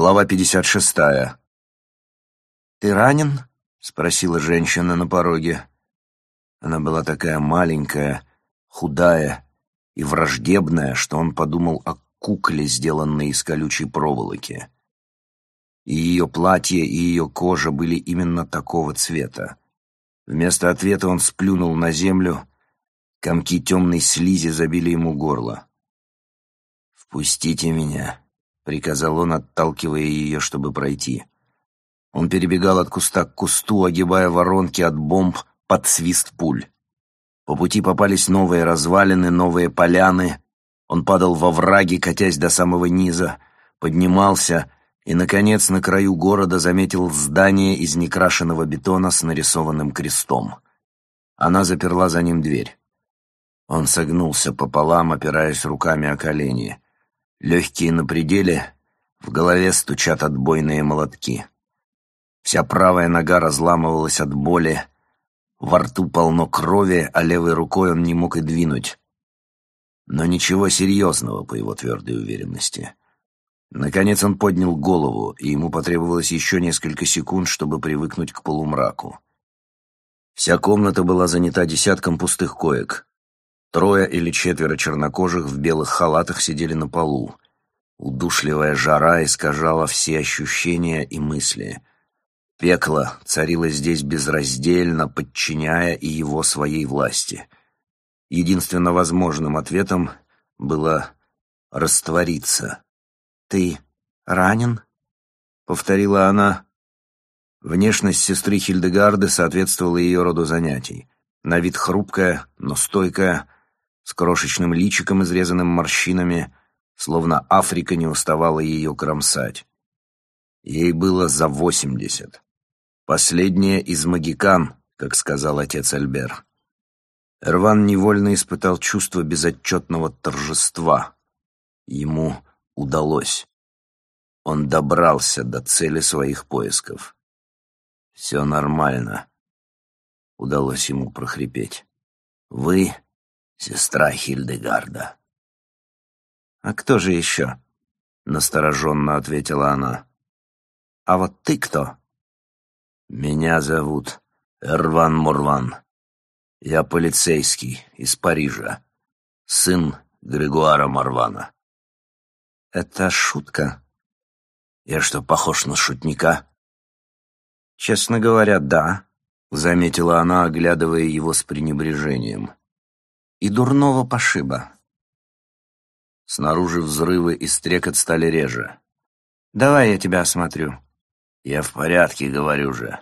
Глава 56. «Ты ранен?» — спросила женщина на пороге. Она была такая маленькая, худая и враждебная, что он подумал о кукле, сделанной из колючей проволоки. И ее платье, и ее кожа были именно такого цвета. Вместо ответа он сплюнул на землю, комки темной слизи забили ему горло. «Впустите меня», — приказал он, отталкивая ее, чтобы пройти. Он перебегал от куста к кусту, огибая воронки от бомб под свист пуль. По пути попались новые развалины, новые поляны. Он падал во враги, катясь до самого низа, поднимался и, наконец, на краю города заметил здание из некрашенного бетона с нарисованным крестом. Она заперла за ним дверь. Он согнулся пополам, опираясь руками о колени. Легкие на пределе, в голове стучат отбойные молотки. Вся правая нога разламывалась от боли, во рту полно крови, а левой рукой он не мог и двинуть. Но ничего серьезного, по его твердой уверенности. Наконец он поднял голову, и ему потребовалось еще несколько секунд, чтобы привыкнуть к полумраку. Вся комната была занята десятком пустых коек. Трое или четверо чернокожих в белых халатах сидели на полу. Удушливая жара искажала все ощущения и мысли. Пекло царило здесь безраздельно, подчиняя и его своей власти. Единственно возможным ответом было раствориться. «Ты ранен?» — повторила она. Внешность сестры Хильдегарды соответствовала ее роду занятий. На вид хрупкая, но стойкая — с крошечным личиком, изрезанным морщинами, словно Африка не уставала ее кромсать. Ей было за восемьдесят. Последняя из магикан, как сказал отец Альбер. Эрван невольно испытал чувство безотчетного торжества. Ему удалось. Он добрался до цели своих поисков. «Все нормально», — удалось ему прохрипеть. «Вы сестра Хильдегарда. «А кто же еще?» — настороженно ответила она. «А вот ты кто?» «Меня зовут Эрван Мурван. Я полицейский из Парижа, сын Григуара Марвана». «Это шутка?» «Я что, похож на шутника?» «Честно говоря, да», — заметила она, оглядывая его с пренебрежением и дурного пошиба. Снаружи взрывы и стрекот стали реже. «Давай я тебя осмотрю». «Я в порядке, говорю же».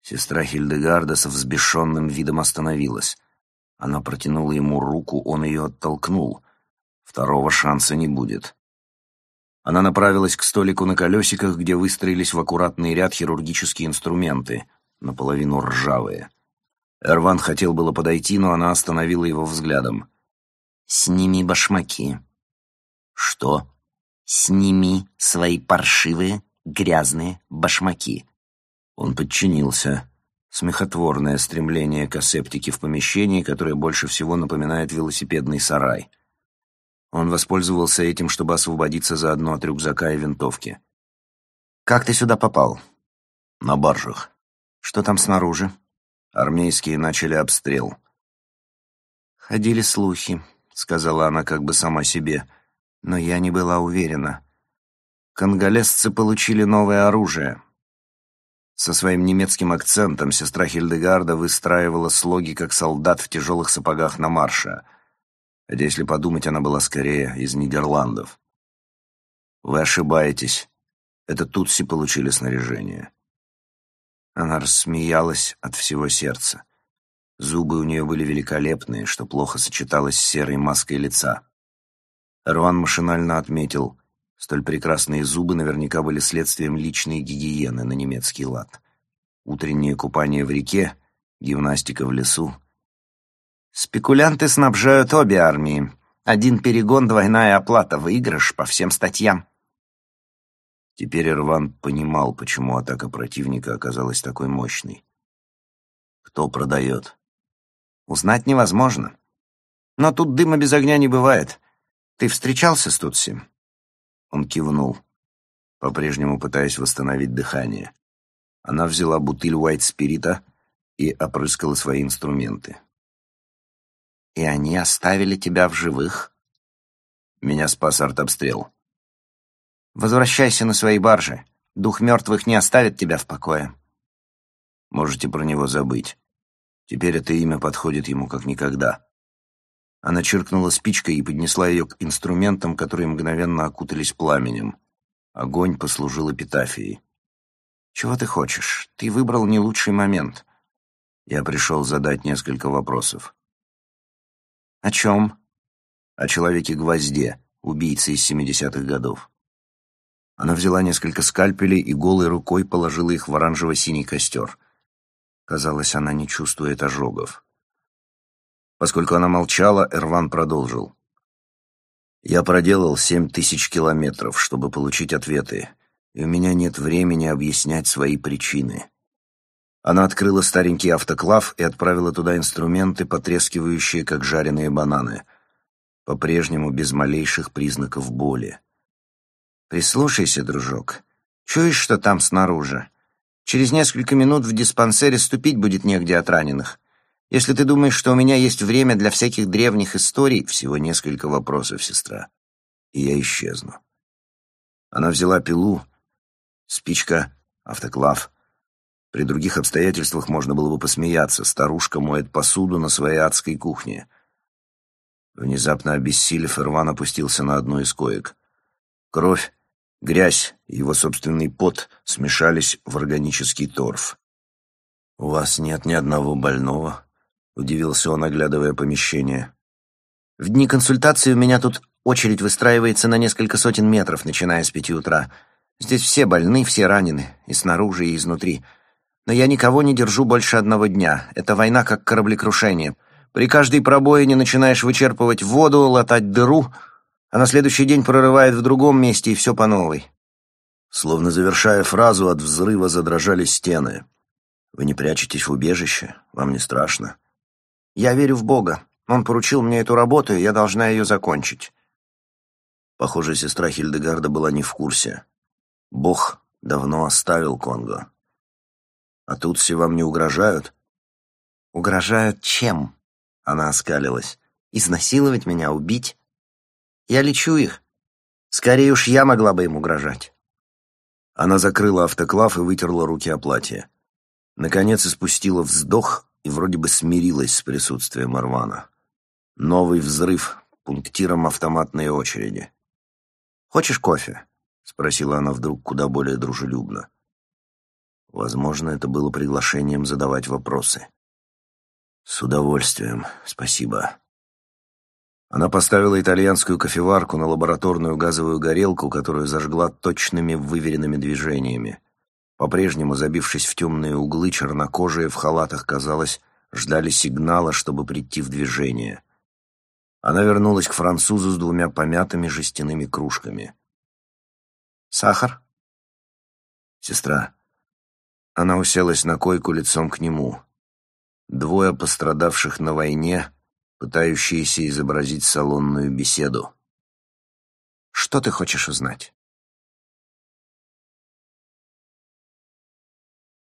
Сестра Хильдегарда со взбешенным видом остановилась. Она протянула ему руку, он ее оттолкнул. Второго шанса не будет. Она направилась к столику на колесиках, где выстроились в аккуратный ряд хирургические инструменты, наполовину ржавые. Эрван хотел было подойти, но она остановила его взглядом. «Сними башмаки». «Что?» «Сними свои паршивые, грязные башмаки». Он подчинился. Смехотворное стремление к асептике в помещении, которое больше всего напоминает велосипедный сарай. Он воспользовался этим, чтобы освободиться заодно от рюкзака и винтовки. «Как ты сюда попал?» «На баржах». «Что там снаружи?» Армейские начали обстрел. «Ходили слухи», — сказала она как бы сама себе, но я не была уверена. Конголезцы получили новое оружие. Со своим немецким акцентом сестра Хильдегарда выстраивала слоги, как солдат в тяжелых сапогах на марше. Хотя, если подумать, она была скорее из Нидерландов. «Вы ошибаетесь. Это тутси получили снаряжение. Она рассмеялась от всего сердца. Зубы у нее были великолепные, что плохо сочеталось с серой маской лица. Рван машинально отметил, столь прекрасные зубы наверняка были следствием личной гигиены на немецкий лад. Утреннее купание в реке, гимнастика в лесу. «Спекулянты снабжают обе армии. Один перегон, двойная оплата, выигрыш по всем статьям», Теперь Ирван понимал, почему атака противника оказалась такой мощной. Кто продает? Узнать невозможно. Но тут дыма без огня не бывает. Ты встречался с Тутси? Он кивнул. по-прежнему пытаясь восстановить дыхание. Она взяла бутыль Уайт-спирита и опрыскала свои инструменты. «И они оставили тебя в живых?» Меня спас артобстрел. «Возвращайся на свои баржи. Дух мертвых не оставит тебя в покое». Можете про него забыть. Теперь это имя подходит ему как никогда. Она чиркнула спичкой и поднесла ее к инструментам, которые мгновенно окутались пламенем. Огонь послужил эпитафией. «Чего ты хочешь? Ты выбрал не лучший момент». Я пришел задать несколько вопросов. «О чем?» «О человеке-гвозде, убийце из 70-х годов». Она взяла несколько скальпелей и голой рукой положила их в оранжево-синий костер. Казалось, она не чувствует ожогов. Поскольку она молчала, Эрван продолжил. «Я проделал семь тысяч километров, чтобы получить ответы, и у меня нет времени объяснять свои причины». Она открыла старенький автоклав и отправила туда инструменты, потрескивающие, как жареные бананы, по-прежнему без малейших признаков боли. «Прислушайся, дружок. Чуешь, что там снаружи? Через несколько минут в диспансере ступить будет негде от раненых. Если ты думаешь, что у меня есть время для всяких древних историй, всего несколько вопросов, сестра, и я исчезну. Она взяла пилу, спичка, автоклав. При других обстоятельствах можно было бы посмеяться. Старушка моет посуду на своей адской кухне. Внезапно обессилев, Ирван опустился на одну из коек. Кровь, грязь и его собственный пот смешались в органический торф. «У вас нет ни одного больного?» удивился он, оглядывая помещение. В дни консультации у меня тут очередь выстраивается на несколько сотен метров, начиная с пяти утра. Здесь все больны, все ранены, и снаружи, и изнутри. Но я никого не держу больше одного дня. Это война как кораблекрушение. При каждой пробоине начинаешь вычерпывать воду, латать дыру, а на следующий день прорывает в другом месте, и все по новой. Словно завершая фразу, от взрыва задрожали стены. «Вы не прячетесь в убежище? Вам не страшно?» Я верю в Бога. Он поручил мне эту работу, и я должна ее закончить. Похоже, сестра Хильдегарда была не в курсе. Бог давно оставил Конго. А тут все вам не угрожают? Угрожают чем? Она оскалилась. Изнасиловать меня, убить? Я лечу их. Скорее уж я могла бы им угрожать. Она закрыла автоклав и вытерла руки о платье. Наконец испустила вздох и вроде бы смирилась с присутствием Арвана. Новый взрыв пунктиром автоматной очереди. «Хочешь кофе?» — спросила она вдруг куда более дружелюбно. Возможно, это было приглашением задавать вопросы. «С удовольствием, спасибо». Она поставила итальянскую кофеварку на лабораторную газовую горелку, которую зажгла точными выверенными движениями. По-прежнему, забившись в темные углы, чернокожие в халатах, казалось, ждали сигнала, чтобы прийти в движение. Она вернулась к французу с двумя помятыми жестяными кружками. «Сахар?» «Сестра». Она уселась на койку лицом к нему. Двое пострадавших на войне, пытающиеся изобразить салонную беседу. «Что ты хочешь узнать?»